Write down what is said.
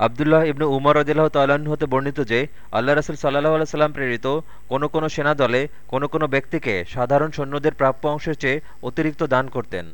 আবদুল্লাহ ইবনু উমর রদিল্লাহ তাল্লাহ্ন হতে বর্ণিত যে, আল্লাহ রাসুল সাল্লাহ সাল্লাম প্রেরিত কোনো কোনো সেনা দলে কোনো কোনো ব্যক্তিকে সাধারণ সৈন্যদের প্রাপ্য অংশের চেয়ে অতিরিক্ত দান করতেন।